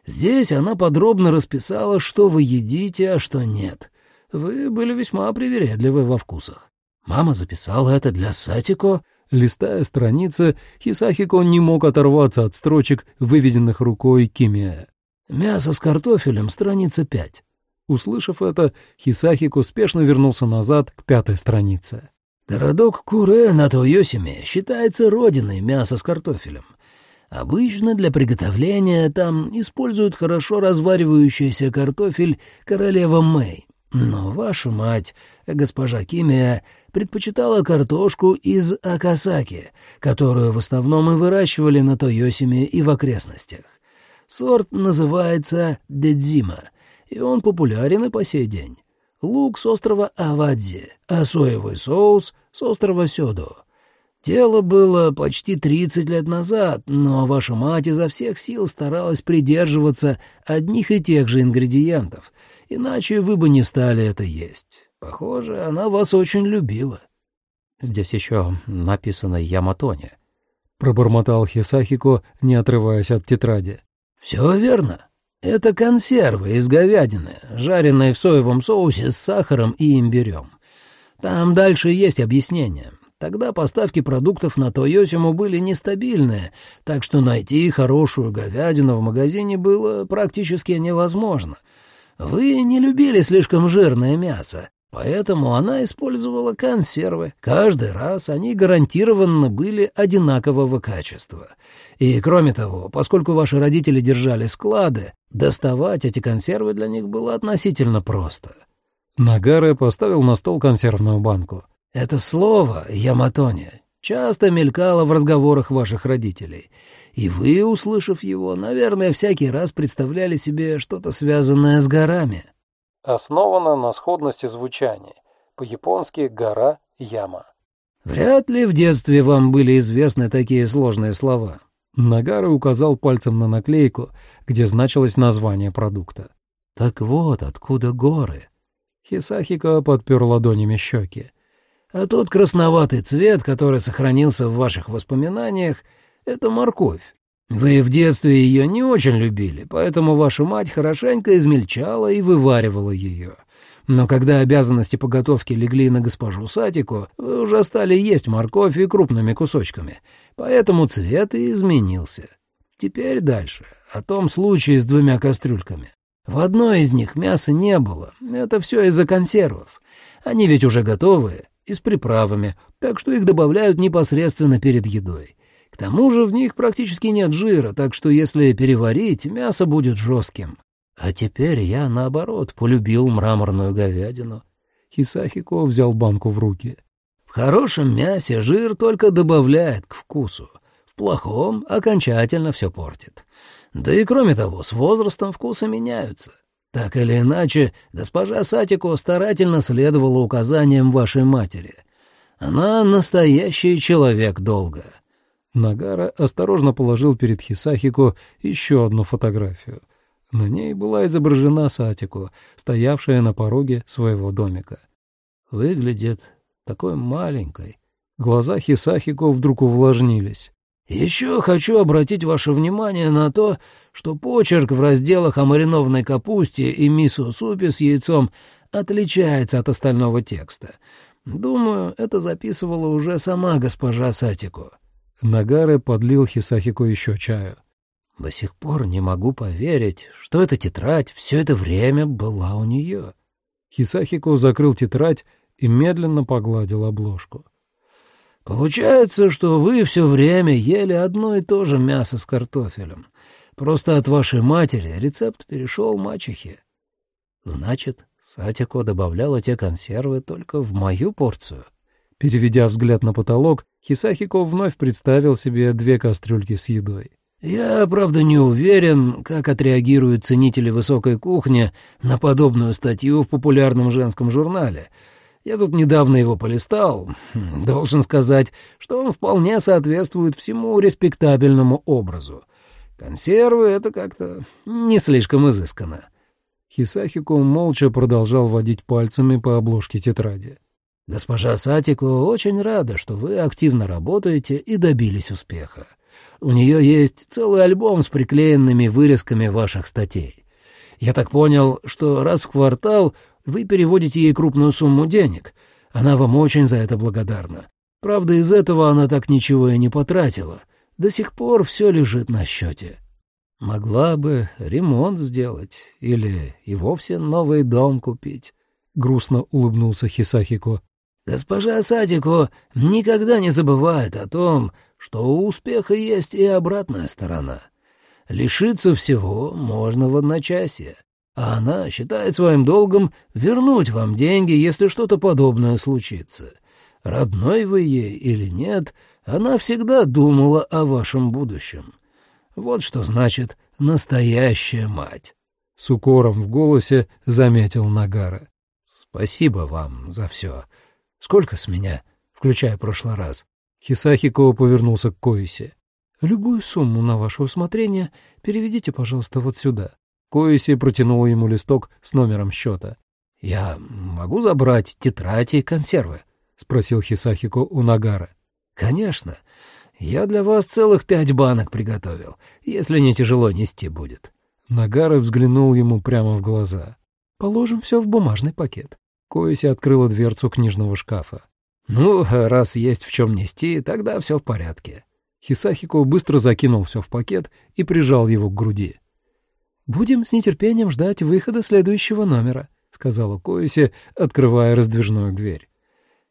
Здесь она подробно расписала, что вы едите, а что нет. Вы были весьма привередливы во вкусах. Мама записала это для Сатико. Листая страницы, Хисахико не мог оторваться от строчек, выведенных рукой Кимия. «Мясо с картофелем, страница пять. Услышав это, Хисахик успешно вернулся назад к пятой странице. «Городок Куре на Тойосиме считается родиной мяса с картофелем. Обычно для приготовления там используют хорошо разваривающийся картофель королева Мэй. Но ваша мать, госпожа Кимия, предпочитала картошку из Акасаки, которую в основном и выращивали на Тойосиме и в окрестностях. Сорт называется дедзима — и он популярен и по сей день. Лук с острова Авадзи, а соевый соус с острова Сёдо. Дело было почти 30 лет назад, но ваша мать изо всех сил старалась придерживаться одних и тех же ингредиентов, иначе вы бы не стали это есть. Похоже, она вас очень любила. Здесь еще написано «Яматоне», — пробормотал Хисахико, не отрываясь от тетради. «Все верно. Это консервы из говядины, жареные в соевом соусе с сахаром и имбирем. Там дальше есть объяснение. Тогда поставки продуктов на Тойосиму были нестабильные, так что найти хорошую говядину в магазине было практически невозможно. Вы не любили слишком жирное мясо, Поэтому она использовала консервы. Каждый раз они гарантированно были одинакового качества. И кроме того, поскольку ваши родители держали склады, доставать эти консервы для них было относительно просто. Нагаре поставил на стол консервную банку. Это слово «яматоне» часто мелькало в разговорах ваших родителей. И вы, услышав его, наверное, всякий раз представляли себе что-то связанное с горами основана на сходности звучания. По-японски «гора» — «яма». «Вряд ли в детстве вам были известны такие сложные слова». Нагара указал пальцем на наклейку, где значилось название продукта. «Так вот, откуда горы». Хисахико подпер ладонями щеки. «А тот красноватый цвет, который сохранился в ваших воспоминаниях, — это морковь. Вы в детстве ее не очень любили, поэтому ваша мать хорошенько измельчала и вываривала ее. Но когда обязанности по готовке легли на госпожу Сатику, вы уже стали есть морковь и крупными кусочками, поэтому цвет и изменился. Теперь дальше, о том случае с двумя кастрюльками. В одной из них мяса не было, это все из-за консервов. Они ведь уже готовые и с приправами, так что их добавляют непосредственно перед едой. Тому же в них практически нет жира, так что если переварить, мясо будет жестким. А теперь я, наоборот, полюбил мраморную говядину. Хисахико взял банку в руки. В хорошем мясе жир только добавляет к вкусу. В плохом окончательно все портит. Да и кроме того, с возрастом вкусы меняются. Так или иначе, госпожа Сатико старательно следовала указаниям вашей матери. Она настоящий человек долга. Нагара осторожно положил перед Хисахико еще одну фотографию. На ней была изображена Сатико, стоявшая на пороге своего домика. Выглядит такой маленькой. Глаза Хисахико вдруг увлажнились. Еще хочу обратить ваше внимание на то, что почерк в разделах о маринованной капусте и мисо-супе с яйцом отличается от остального текста. Думаю, это записывала уже сама госпожа Сатико. Нагаре подлил Хисахико еще чаю. До сих пор не могу поверить, что эта тетрадь все это время была у нее. Хисахико закрыл тетрадь и медленно погладил обложку. «Получается, что вы все время ели одно и то же мясо с картофелем. Просто от вашей матери рецепт перешел мачехе. Значит, Сатико добавляла те консервы только в мою порцию». Переведя взгляд на потолок, Хисахико вновь представил себе две кастрюльки с едой. Я, правда, не уверен, как отреагируют ценители высокой кухни на подобную статью в популярном женском журнале. Я тут недавно его полистал. Должен сказать, что он вполне соответствует всему респектабельному образу. Консервы — это как-то не слишком изысканно. Хисахико молча продолжал водить пальцами по обложке тетради. «Госпожа Сатико очень рада, что вы активно работаете и добились успеха. У нее есть целый альбом с приклеенными вырезками ваших статей. Я так понял, что раз в квартал вы переводите ей крупную сумму денег. Она вам очень за это благодарна. Правда, из этого она так ничего и не потратила. До сих пор все лежит на счете. Могла бы ремонт сделать или и вовсе новый дом купить. Грустно улыбнулся Хисахико. Госпожа Садико никогда не забывает о том, что у успеха есть и обратная сторона. Лишиться всего можно в одночасье, а она считает своим долгом вернуть вам деньги, если что-то подобное случится. Родной вы ей или нет, она всегда думала о вашем будущем. Вот что значит настоящая мать. С укором в голосе заметил Нагара. Спасибо вам за все. Сколько с меня, включая прошлый раз? Хисахико повернулся к Коисе. «Любую сумму на ваше усмотрение переведите, пожалуйста, вот сюда». Коиси протянула ему листок с номером счета. «Я могу забрать тетради и консервы?» — спросил Хисахико у Нагара. «Конечно. Я для вас целых пять банок приготовил, если не тяжело нести будет». Нагара взглянул ему прямо в глаза. «Положим все в бумажный пакет». Коиси открыла дверцу книжного шкафа. «Ну, раз есть в чем нести, тогда все в порядке». Хисахико быстро закинул все в пакет и прижал его к груди. «Будем с нетерпением ждать выхода следующего номера», — сказала Коиси, открывая раздвижную дверь.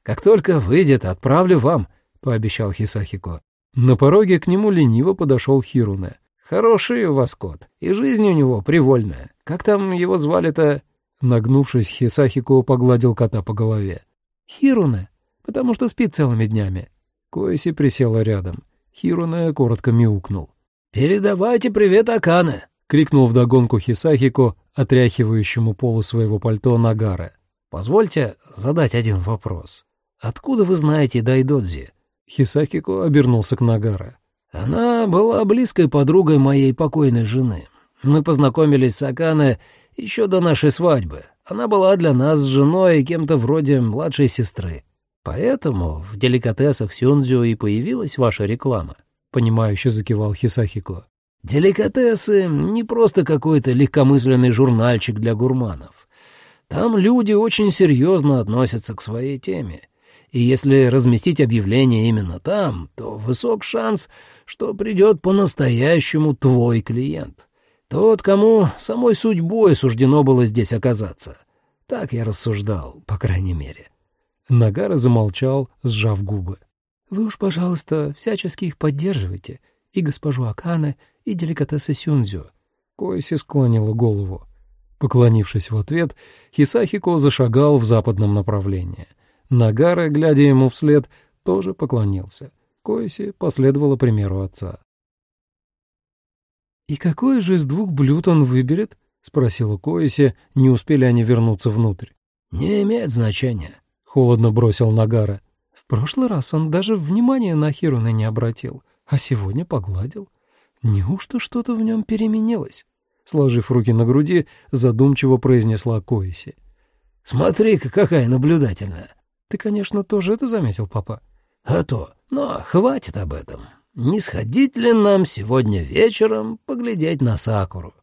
«Как только выйдет, отправлю вам», — пообещал Хисахико. На пороге к нему лениво подошел Хируне. «Хороший у вас кот, и жизнь у него привольная. Как там его звали-то?» Нагнувшись, Хисахико погладил кота по голове. «Хируне», потому что спит целыми днями». Коэси присела рядом. Хируне коротко мяукнул. «Передавайте привет Акане!» — крикнул вдогонку Хисахико, отряхивающему полу своего пальто Нагара. «Позвольте задать один вопрос. Откуда вы знаете Дайдодзи?» Хисахико обернулся к Нагара. «Она была близкой подругой моей покойной жены. Мы познакомились с Акане Еще до нашей свадьбы. Она была для нас с женой кем-то вроде младшей сестры. Поэтому в деликатесах Сюнзю и появилась ваша реклама», — понимающе закивал Хисахико. «Деликатесы — не просто какой-то легкомысленный журнальчик для гурманов. Там люди очень серьезно относятся к своей теме. И если разместить объявление именно там, то высок шанс, что придет по-настоящему твой клиент. Тот, кому самой судьбой суждено было здесь оказаться. Так я рассуждал, по крайней мере. Нагара замолчал, сжав губы. «Вы уж, пожалуйста, всячески их поддерживайте, и госпожу Акана, и деликатесы Сюнзю». Койси склонила голову. Поклонившись в ответ, Хисахико зашагал в западном направлении. Нагара, глядя ему вслед, тоже поклонился. Койси последовала примеру отца. «И какое же из двух блюд он выберет?» — спросила Койси, не успели они вернуться внутрь. «Не имеет значения», — холодно бросил Нагара. «В прошлый раз он даже внимания на Хируна не обратил, а сегодня погладил. Неужто что-то в нем переменилось?» Сложив руки на груди, задумчиво произнесла Койси. «Смотри-ка, какая наблюдательная!» Ты, конечно, тоже это заметил, папа? А то. Но хватит об этом. Не сходить ли нам сегодня вечером поглядеть на Сакуру?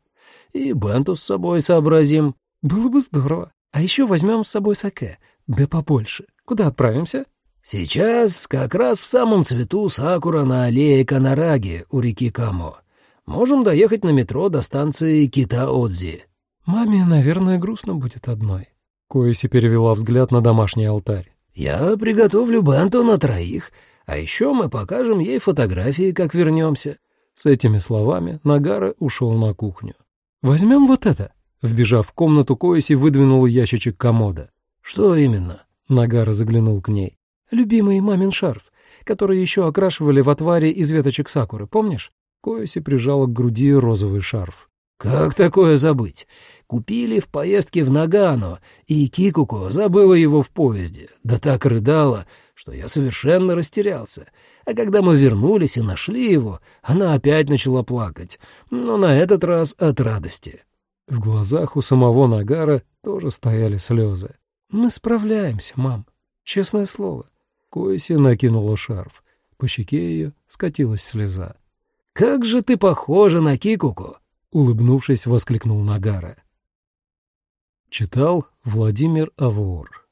И Бенту с собой сообразим. Было бы здорово. А еще возьмем с собой саке. Да побольше. Куда отправимся? Сейчас как раз в самом цвету Сакура на аллее Канараги у реки Камо. Можем доехать на метро до станции Кита-Отзи. Маме, наверное, грустно будет одной. Коэси перевела взгляд на домашний алтарь. Я приготовлю банту на троих, а еще мы покажем ей фотографии, как вернемся». С этими словами Нагара ушел на кухню. «Возьмем вот это». Вбежав в комнату, Коэси выдвинул ящичек комода. «Что именно?» Нагара заглянул к ней. «Любимый мамин шарф, который еще окрашивали в отваре из веточек сакуры, помнишь?» Коэси прижала к груди розовый шарф. «Как такое забыть? Купили в поездке в Нагано, и Кикуко забыла его в поезде. Да так рыдала, что я совершенно растерялся. А когда мы вернулись и нашли его, она опять начала плакать, но на этот раз от радости». В глазах у самого Нагара тоже стояли слезы. «Мы справляемся, мам. Честное слово». Койси накинула шарф. По щеке ее скатилась слеза. «Как же ты похожа на Кикуко!» улыбнувшись, воскликнул Нагара. Читал Владимир Авор